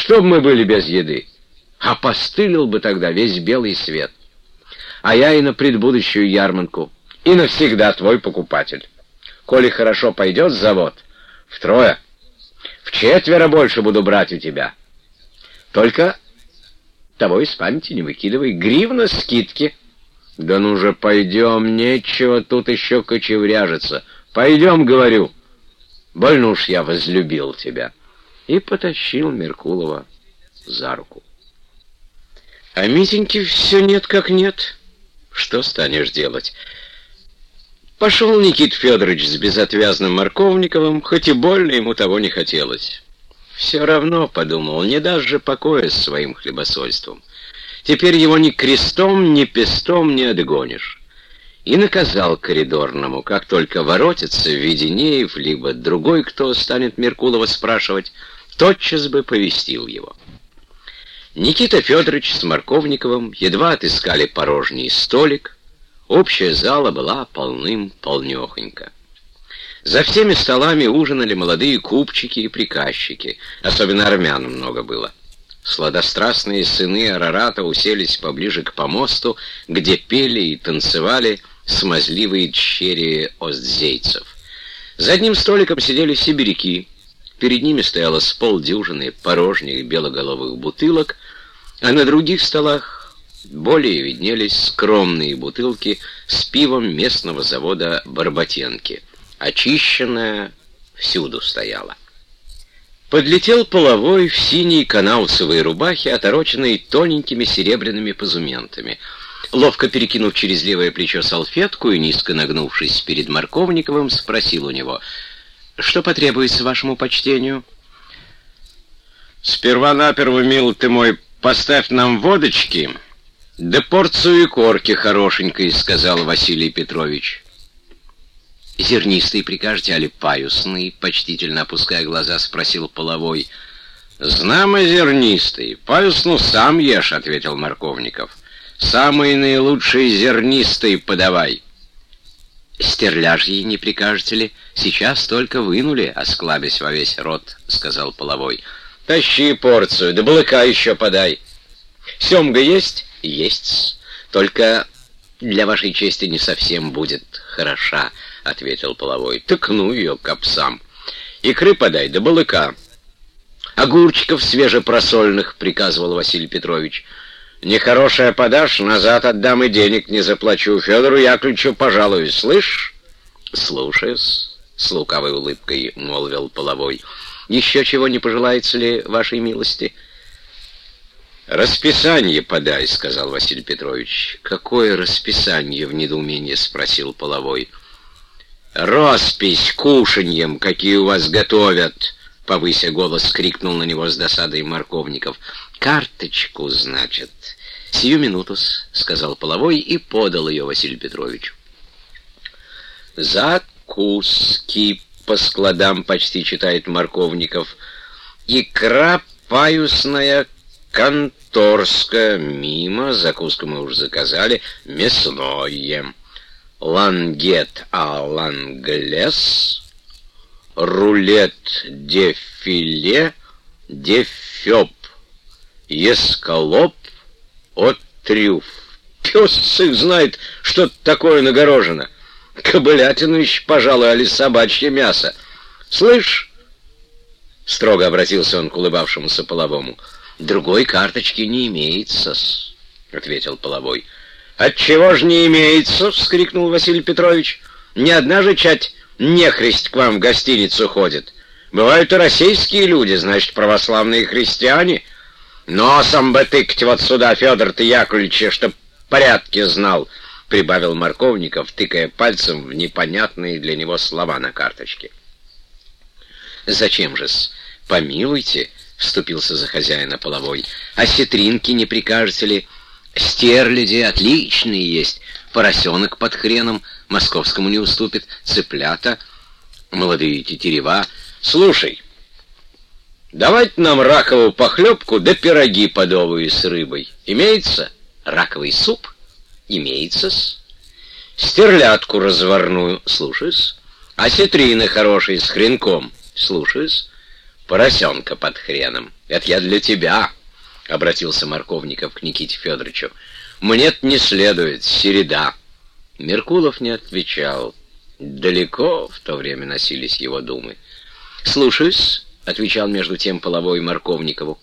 Чтоб мы были без еды. А постылил бы тогда весь белый свет. А я и на предбудущую ярмарку, и навсегда твой покупатель. Коли хорошо пойдет завод, втрое, в четверо больше буду брать у тебя. Только того из памяти не выкидывай. Гривна скидки. Да ну же, пойдем, нечего тут еще кочевряжиться. Пойдем, говорю. Больно уж я возлюбил тебя. И потащил Меркулова за руку. А Митеньки все нет как нет. Что станешь делать? Пошел Никит Федорович с безотвязным Марковниковым, хоть и больно ему того не хотелось. Все равно, подумал, не даст же покоя своим хлебосольством. Теперь его ни крестом, ни пестом не отгонишь. И наказал коридорному, как только воротится Веденеев, либо другой, кто станет Меркулова спрашивать, тотчас бы повестил его. Никита Федорович с Марковниковым едва отыскали порожний столик, общая зала была полным-полнехонька. За всеми столами ужинали молодые купчики и приказчики, особенно армян много было. Сладострастные сыны Арарата уселись поближе к помосту, где пели и танцевали смазливые дщери остзейцев. За одним столиком сидели сибиряки. Перед ними стояло с полдюжины порожних белоголовых бутылок, а на других столах более виднелись скромные бутылки с пивом местного завода «Барботенки» очищенная, всюду стояла. Подлетел половой в синей канаусовой рубахе, отороченной тоненькими серебряными позументами. Ловко перекинув через левое плечо салфетку и низко нагнувшись перед Марковниковым, спросил у него, «Что потребуется вашему почтению?» «Сперва-наперво, мил ты мой, поставь нам водочки, да порцию корки хорошенькой», — сказал Василий Петрович. «Зернистый прикажете, али паюсный?» — почтительно опуская глаза, спросил половой. «Знамо зернистый. Паюсну сам ешь», — ответил Марковников. «Самый наилучший зернистый подавай». «Стерляжьи не прикажете ли? Сейчас только вынули, осклабясь во весь рот», — сказал половой. «Тащи порцию, да балыка еще подай». «Семга есть?» «Есть. Только для вашей чести не совсем будет хороша». — ответил половой. «Тыкну ее капсам. Икры подай, да балыка». «Огурчиков свежепросольных», — приказывал Василий Петрович. «Нехорошее подашь, назад отдам и денег не заплачу. Федору Яковлевичу пожалуюсь, слышь?» «Слушаюсь», — с лукавой улыбкой молвил половой. «Еще чего не пожелается ли вашей милости?» «Расписание подай», — сказал Василий Петрович. «Какое расписание?» — в недоумении спросил половой. «Роспись кушаньем, какие у вас готовят!» — повыся голос, крикнул на него с досадой Марковников. «Карточку, значит?» «Сию минутус», — сказал Половой и подал ее Василию Петровичу. «Закуски по складам почти читает Марковников. Икра паюсная, конторская, мимо, закуску мы уже заказали, мясное» лангет а ланглес, рулет де филе, де фёб, ескалоп от трюф. Пес их знает, что такое нагорожено. Кобылятину еще, пожалуй, али собачье мясо. Слышь, строго обратился он к улыбавшемуся половому, другой карточки не имеется, ответил половой. «Отчего ж не имеется?» — вскрикнул Василий Петрович. «Ни одна же чать нехрист к вам в гостиницу ходит. Бывают и российские люди, значит, православные христиане. Носом бы тыкать вот сюда, Федор ты Яковлевич, чтоб порядки знал», — прибавил Марковников, тыкая пальцем в непонятные для него слова на карточке. «Зачем же-с? Помилуйте», — вступился за хозяина половой. «А сетринки не прикажете ли?» Стерляди отличные есть. Поросенок под хреном московскому не уступит. Цыплята, молодые тетерева. Слушай, давайте нам раковую похлебку да пироги подовые с рыбой. Имеется? Раковый суп? Имеется-с. Стерлядку разварную. Слушаюсь. Осетрины хорошие с хренком. Слушаюсь. поросенка под хреном. Это я для тебя, — обратился Марковников к Никите Федоровичу. Мне не следует, середа. Меркулов не отвечал. Далеко в то время носились его думы. «Слушаюсь», — отвечал между тем половой Марковникову.